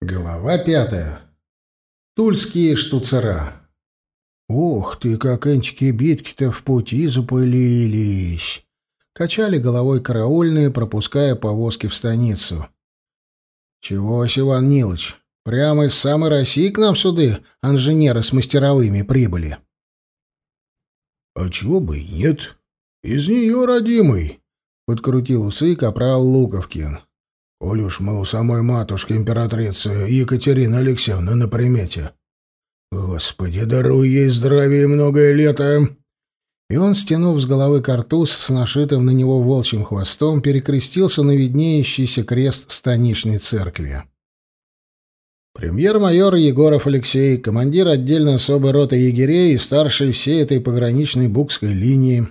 Глава пятая. Тульские штуцера. «Ох ты, как энчики-битки-то в пути запылились!» Качали головой караульные, пропуская повозки в станицу. «Чего, Иван Нилыч, прямо из самой России к нам сюда инженеры с мастеровыми прибыли?» «А чего бы и нет? Из нее, родимый!» — подкрутил усы капрал Луковкин. «Коль уж мы у самой матушки императрицы Екатерины Алексеевны на примете. Господи, даруй ей здравие многое лето!» И он, стянув с головы картуз с нашитым на него волчьим хвостом, перекрестился на виднеющийся крест станичной церкви. Премьер-майор Егоров Алексей, командир отдельно особой роты егерей и старший всей этой пограничной букской линии.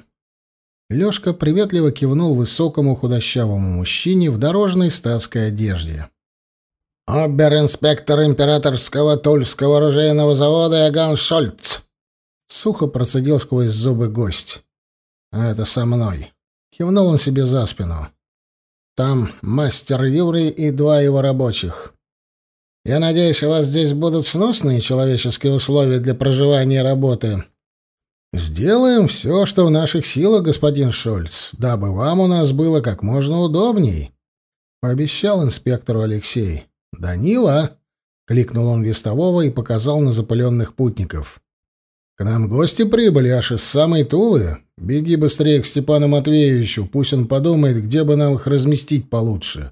Лёшка приветливо кивнул высокому худощавому мужчине в дорожной статской одежде. «Обер-инспектор императорского Тульского оружейного завода Яган Шольц!» Сухо процедил сквозь зубы гость. «А это со мной». Кивнул он себе за спину. «Там мастер Юрий и два его рабочих. Я надеюсь, у вас здесь будут сносные человеческие условия для проживания и работы. Сделаем все, что в наших силах, господин Шольц, дабы вам у нас было как можно удобней», — пообещал инспектору Алексей. «Данила!» — кликнул он вестового и показал на запыленных путников. К нам гости прибыли аж из самой Тулы. Беги быстрее к Степану Матвеевичу, пусть он подумает, где бы нам их разместить получше.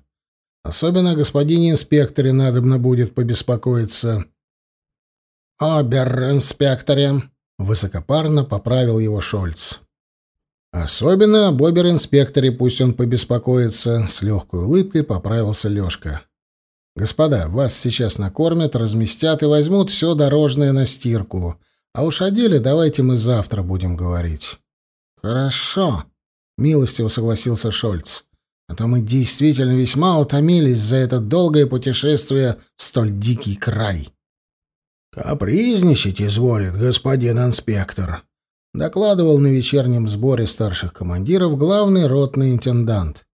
Особенно о господине инспекторе надобно будет побеспокоиться. «Обер-инспекторе», — высокопарно поправил его Шольц. «Особенно об обер-инспекторе пусть он побеспокоится», — с легкой улыбкой поправился Лешка. «Господа, вас сейчас накормят, разместят и возьмут все дорожное на стирку». А уж о деле давайте мы завтра будем говорить. Хорошо, милостиво согласился Шольц. А то мы действительно весьма утомились за это долгое путешествие в столь дикий край. Капризничать изволит господин инспектор, докладывал на вечернем сборе старших командиров главный ротный интендант.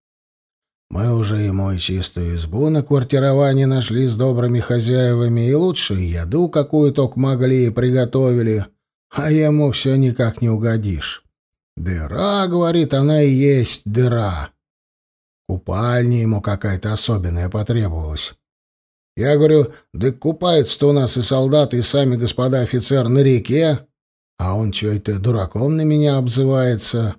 Мы уже и чистую избу на квартировании нашли с добрыми хозяевами, и лучшую еду какую только могли и приготовили, а ему все никак не угодишь. Дыра, говорит, она и есть дыра. Купальня ему какая-то особенная потребовалась. Я говорю, да купаются-то у нас и солдаты, и сами господа офицер на реке, а он что это дураком на меня обзывается.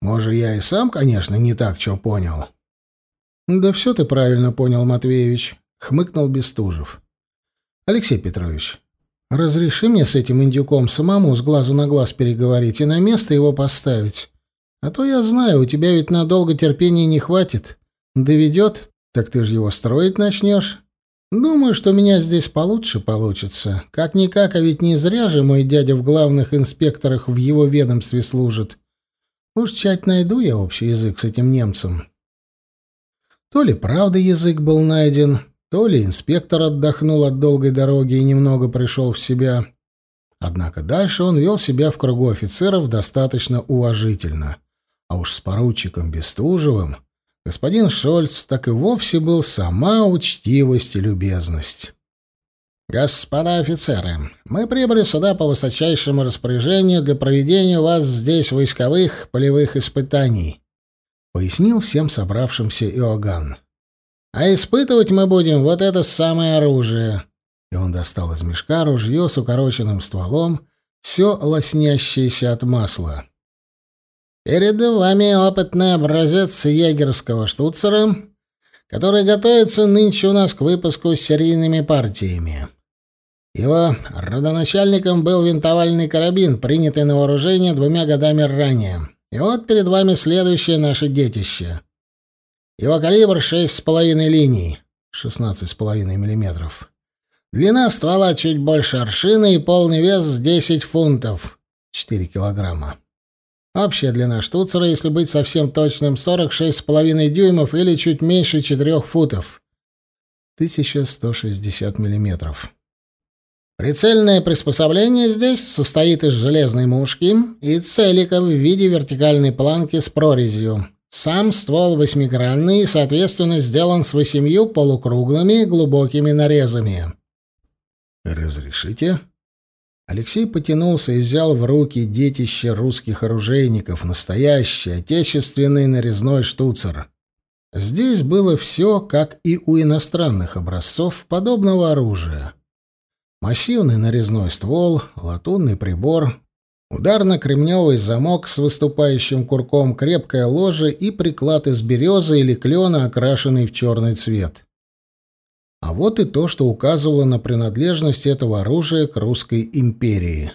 Может, я и сам, конечно, не так что понял». «Да все ты правильно понял, Матвеевич», — хмыкнул Бестужев. «Алексей Петрович, разреши мне с этим индюком самому с глазу на глаз переговорить и на место его поставить. А то я знаю, у тебя ведь надолго терпения не хватит. Доведет, так ты же его строить начнешь. Думаю, что у меня здесь получше получится. Как-никак, а ведь не зря же мой дядя в главных инспекторах в его ведомстве служит. Уж чать найду я общий язык с этим немцем». То ли правда язык был найден, то ли инспектор отдохнул от долгой дороги и немного пришел в себя. Однако дальше он вел себя в кругу офицеров достаточно уважительно. А уж с поручиком Бестужевым господин Шольц так и вовсе был сама учтивость и любезность. «Господа офицеры, мы прибыли сюда по высочайшему распоряжению для проведения у вас здесь войсковых полевых испытаний. — пояснил всем собравшимся Иоганн. «А испытывать мы будем вот это самое оружие». И он достал из мешка ружье с укороченным стволом, все лоснящееся от масла. «Перед вами опытный образец егерского штуцера, который готовится нынче у нас к выпуску с серийными партиями». Его родоначальником был винтовальный карабин, принятый на вооружение двумя годами ранее. И вот перед вами следующее наше детище. Его калибр 6,5 линий, 16,5 миллиметров. Длина ствола чуть больше аршина и полный вес 10 фунтов, 4 килограмма. Общая длина штуцера, если быть совсем точным, 46,5 дюймов или чуть меньше 4 футов, 1160 миллиметров. Прицельное приспособление здесь состоит из железной мушки и целика в виде вертикальной планки с прорезью. Сам ствол восьмигранный и, соответственно, сделан с восемью полукруглыми глубокими нарезами. «Разрешите?» Алексей потянулся и взял в руки детище русских оружейников, настоящий отечественный нарезной штуцер. Здесь было все, как и у иностранных образцов подобного оружия. Массивный нарезной ствол, латунный прибор, Ударно-кремневый замок с выступающим курком, крепкое ложе и приклад из березы или клена, окрашенный в черный цвет. А вот и то, что указывало на принадлежность этого оружия к русской империи.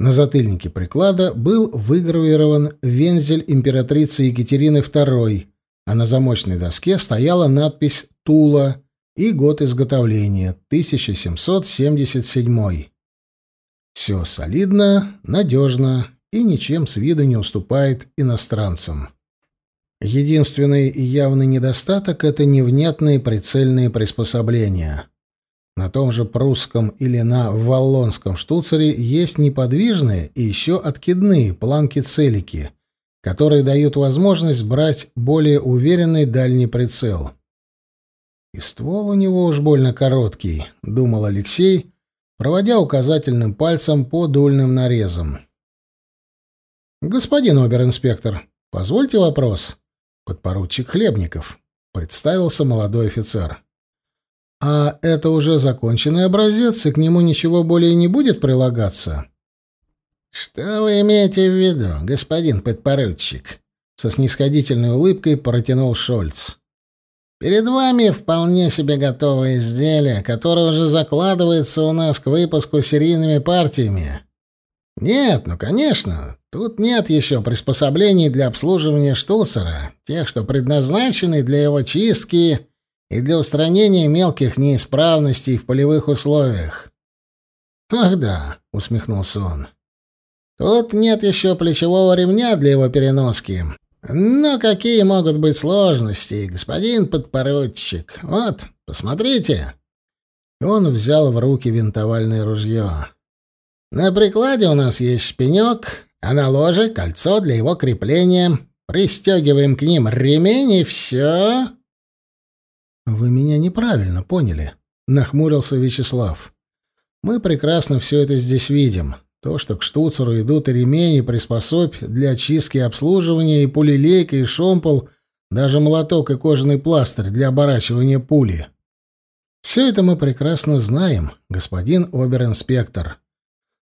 На затыльнике приклада был выгравирован вензель императрицы Екатерины II, а на замочной доске стояла надпись «Тула» и год изготовления — 1777. Все солидно, надежно и ничем с виду не уступает иностранцам. Единственный и явный недостаток — это невнятные прицельные приспособления. На том же прусском или на валлонском штуцере есть неподвижные и еще откидные планки-целики, которые дают возможность брать более уверенный дальний прицел. И ствол у него уж больно короткий, — думал Алексей, проводя указательным пальцем по дульным нарезам. «Господин обер-инспектор, позвольте вопрос?» Подпоручик Хлебников. Представился молодой офицер. «А это уже законченный образец, и к нему ничего более не будет прилагаться?» «Что вы имеете в виду, господин подпоручик?» Со снисходительной улыбкой протянул Шольц. Перед вами вполне себе готовое изделие, которое уже закладывается у нас к выпуску серийными партиями. Нет, ну, конечно, тут нет еще приспособлений для обслуживания штуцера, тех, что предназначены для его чистки и для устранения мелких неисправностей в полевых условиях. Ах да, усмехнулся он. Тут нет еще плечевого ремня для его переноски, но какие могут быть сложности, господин подпоручик? Вот, посмотрите. Он взял в руки винтовальное ружье. На прикладе у нас есть шпинек, а на ложе кольцо для его крепления. Пристегиваем к ним ремень и все. Вы меня неправильно поняли, нахмурился Вячеслав. Мы прекрасно все это здесь видим. То, что к штуцеру идут и ремень, и приспособь для очистки и обслуживания, и пулелейка, и шомпол, даже молоток и кожаный пластырь для оборачивания пули. Все это мы прекрасно знаем, господин обер-инспектор.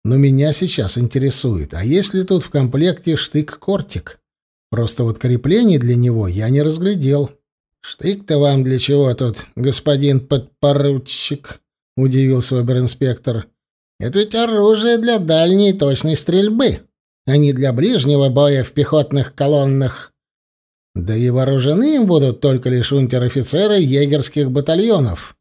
Но меня сейчас интересует, а есть ли тут в комплекте штык-кортик? Просто вот креплений для него я не разглядел. «Штык-то вам для чего тут, господин подпоручик?» — удивился обер-инспектор. Это ведь оружие для дальней точной стрельбы, а не для ближнего боя в пехотных колоннах. Да и вооружены им будут только лишь унтер-офицеры егерских батальонов.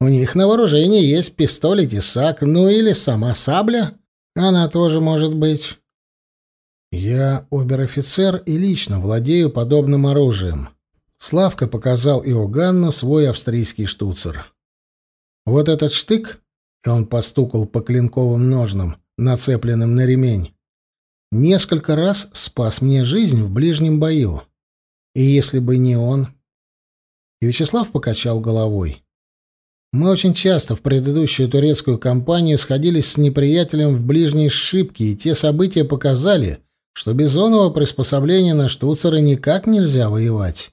У них на вооружении есть пистоль и тесак, ну или сама сабля. Она тоже может быть. Я обер-офицер и лично владею подобным оружием. Славка показал Иоганну свой австрийский штуцер. Вот этот штык и он постукал по клинковым ножнам, нацепленным на ремень. Несколько раз спас мне жизнь в ближнем бою. И если бы не он... И Вячеслав покачал головой. Мы очень часто в предыдущую турецкую кампанию сходились с неприятелем в ближней сшибке, и те события показали, что без оного приспособления на штуцеры никак нельзя воевать.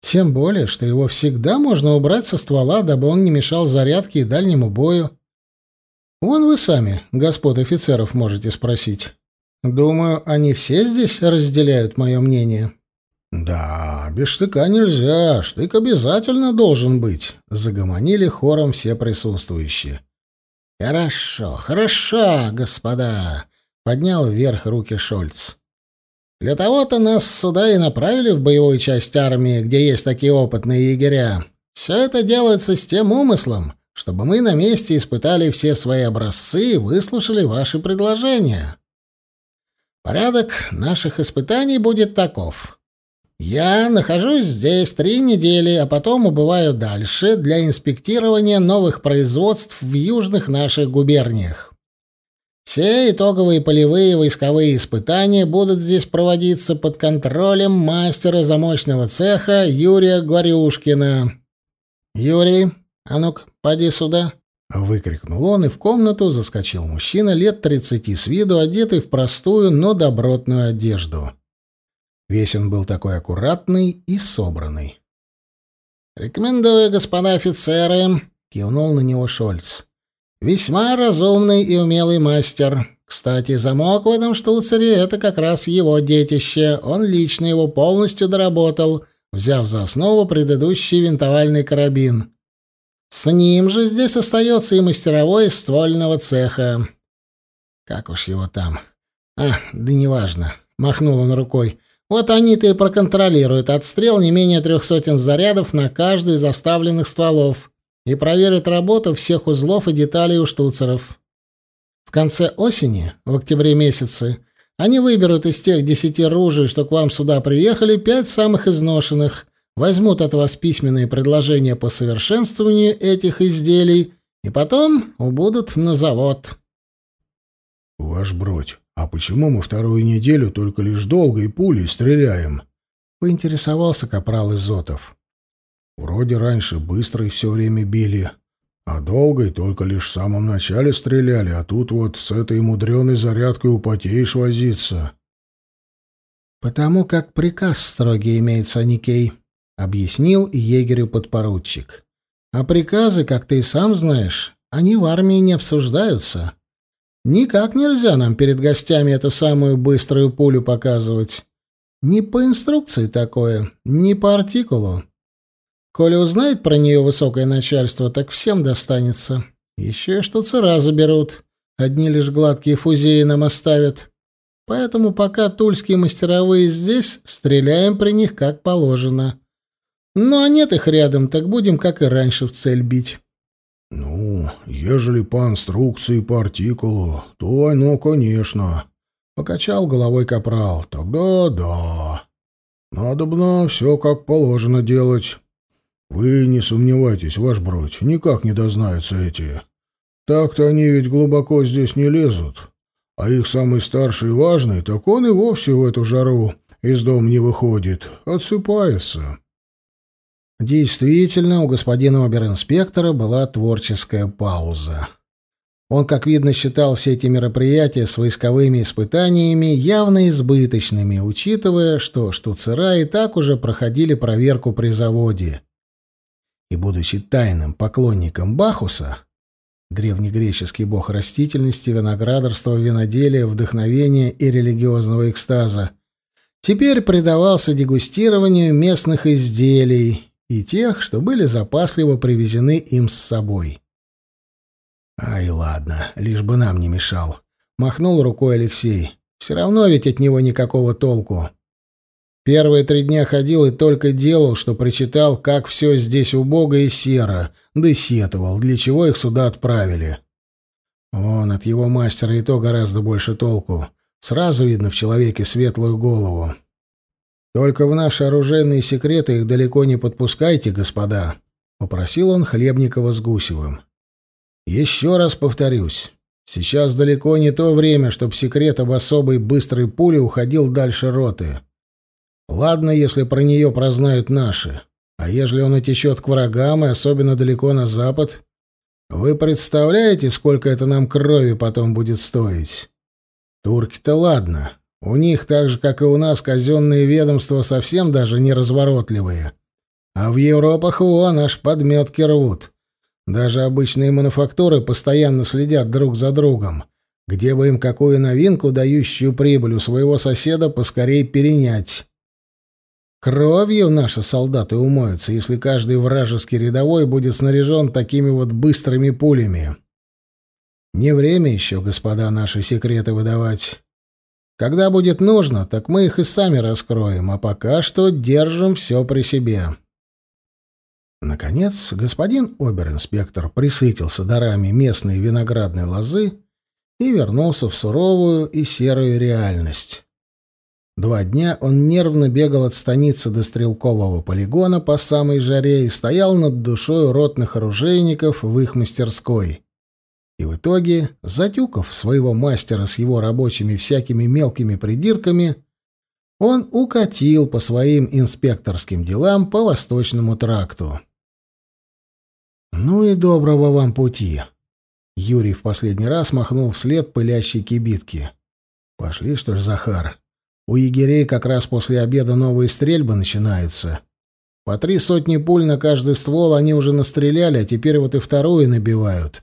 Тем более, что его всегда можно убрать со ствола, дабы он не мешал зарядке и дальнему бою. Вон вы сами, господ офицеров, можете спросить. Думаю, они все здесь разделяют мое мнение. Да, без штыка нельзя, штык обязательно должен быть, загомонили хором все присутствующие. Хорошо, хорошо, господа, поднял вверх руки Шольц. Для того-то нас сюда и направили в боевую часть армии, где есть такие опытные егеря. Все это делается с тем умыслом, чтобы мы на месте испытали все свои образцы и выслушали ваши предложения. Порядок наших испытаний будет таков. Я нахожусь здесь три недели, а потом убываю дальше для инспектирования новых производств в южных наших губерниях. Все итоговые полевые войсковые испытания будут здесь проводиться под контролем мастера замочного цеха Юрия Горюшкина. Юрий, а ну-ка, поди сюда. Выкрикнул он, и в комнату заскочил мужчина лет тридцати с виду, одетый в простую, но добротную одежду. Весь он был такой аккуратный и собранный. «Рекомендую, господа офицеры», — кивнул на него Шольц. «Весьма разумный и умелый мастер. Кстати, замок в этом штуцере — это как раз его детище. Он лично его полностью доработал, взяв за основу предыдущий винтовальный карабин. С ним же здесь остается и мастеровой ствольного цеха. Как уж его там? А, да неважно. Махнул он рукой. Вот они-то и проконтролируют отстрел не менее трех сотен зарядов на каждый из оставленных стволов и проверят работу всех узлов и деталей у штуцеров. В конце осени, в октябре месяце, они выберут из тех десяти ружей, что к вам сюда приехали, пять самых изношенных, возьмут от вас письменные предложения по совершенствованию этих изделий и потом убудут на завод. — Ваш бродь, а почему мы вторую неделю только лишь долгой пулей стреляем? — поинтересовался капрал Изотов. — Вроде раньше быстро все время били, а долгой только лишь в самом начале стреляли, а тут вот с этой мудреной зарядкой употеешь возиться. — Потому как приказ строгий имеется, Никей, объяснил егерю подпоручик. А приказы, как ты и сам знаешь, они в армии не обсуждаются. Никак нельзя нам перед гостями эту самую быструю пулю показывать. Ни по инструкции такое, ни по артикулу. Коли узнает про нее высокое начальство, так всем достанется. Еще что штуцера заберут. Одни лишь гладкие фузеи нам оставят. Поэтому пока тульские мастеровые здесь, стреляем при них как положено. Ну, а нет их рядом, так будем, как и раньше, в цель бить. — Ну, ежели по инструкции, по артикулу, то оно, конечно. Покачал головой капрал. Тогда да. Надо бы все как положено делать. Вы не сомневайтесь, ваш бродь, никак не дознаются эти. Так-то они ведь глубоко здесь не лезут. А их самый старший и важный, так он и вовсе в эту жару из дома не выходит, отсыпается. Действительно, у господина оберинспектора была творческая пауза. Он, как видно, считал все эти мероприятия с войсковыми испытаниями явно избыточными, учитывая, что штуцера и так уже проходили проверку при заводе. И, будучи тайным поклонником Бахуса, древнегреческий бог растительности, виноградарства, виноделия, вдохновения и религиозного экстаза, теперь предавался дегустированию местных изделий и тех, что были запасливо привезены им с собой. «Ай, ладно, лишь бы нам не мешал», — махнул рукой Алексей. «Все равно ведь от него никакого толку. Первые три дня ходил и только делал, что прочитал, как все здесь убого и серо, да сетовал, для чего их сюда отправили. Он от его мастера и то гораздо больше толку. Сразу видно в человеке светлую голову. Только в наши оружейные секреты их далеко не подпускайте, господа, попросил он Хлебникова с Гусевым. Еще раз повторюсь, сейчас далеко не то время, чтобы секрет об особой быстрой пуле уходил дальше роты. Ладно, если про нее прознают наши, а ежели он утечет к врагам, и особенно далеко на запад, вы представляете, сколько это нам крови потом будет стоить? Турки-то ладно, у них, так же, как и у нас, казенные ведомства совсем даже не разворотливые. А в Европах вон аж подметки рвут. Даже обычные мануфактуры постоянно следят друг за другом, где бы им какую новинку, дающую прибыль у своего соседа, поскорей перенять. Кровью наши солдаты умоются, если каждый вражеский рядовой будет снаряжен такими вот быстрыми пулями. Не время еще, господа, наши секреты выдавать. Когда будет нужно, так мы их и сами раскроем, а пока что держим все при себе. Наконец, господин обер-инспектор присытился дарами местной виноградной лозы и вернулся в суровую и серую реальность. Два дня он нервно бегал от станицы до стрелкового полигона по самой жаре и стоял над душой ротных оружейников в их мастерской. И в итоге, затюкав своего мастера с его рабочими всякими мелкими придирками, он укатил по своим инспекторским делам по Восточному тракту. «Ну и доброго вам пути!» Юрий в последний раз махнул вслед пылящей кибитки. «Пошли, что ли, Захар? У егерей как раз после обеда новые стрельбы начинаются. По три сотни пуль на каждый ствол они уже настреляли, а теперь вот и вторую набивают».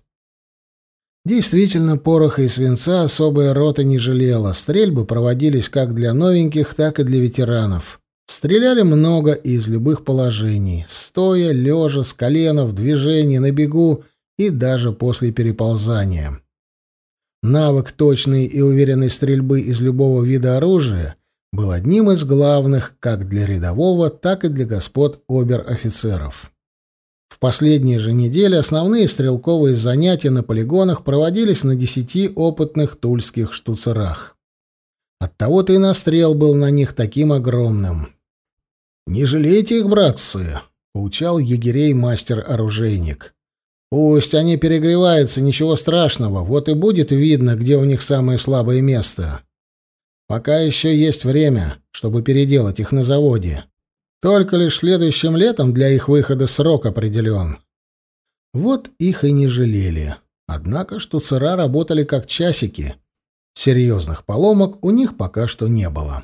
Действительно, пороха и свинца особая рота не жалела. Стрельбы проводились как для новеньких, так и для ветеранов. Стреляли много и из любых положений. Стоя, лежа, с колена, в движении, на бегу и даже после переползания. Навык точной и уверенной стрельбы из любого вида оружия был одним из главных как для рядового, так и для господ обер-офицеров. В последние же недели основные стрелковые занятия на полигонах проводились на десяти опытных тульских штуцерах. Оттого-то и настрел был на них таким огромным. «Не жалейте их, братцы!» — поучал егерей мастер-оружейник. «Пусть они перегреваются, ничего страшного, вот и будет видно, где у них самое слабое место. Пока еще есть время, чтобы переделать их на заводе. Только лишь следующим летом для их выхода срок определен. Вот их и не жалели. Однако штуцера работали как часики. Серьезных поломок у них пока что не было.